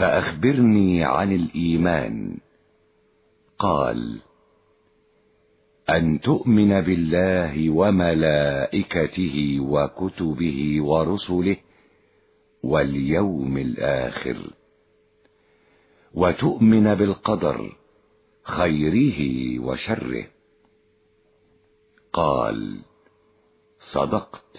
فأخبرني عن الإيمان. قال أن تؤمن بالله وملائكته وكتبه ورسله واليوم الآخر وتؤمن بالقدر خيره وشره. قال صدقت.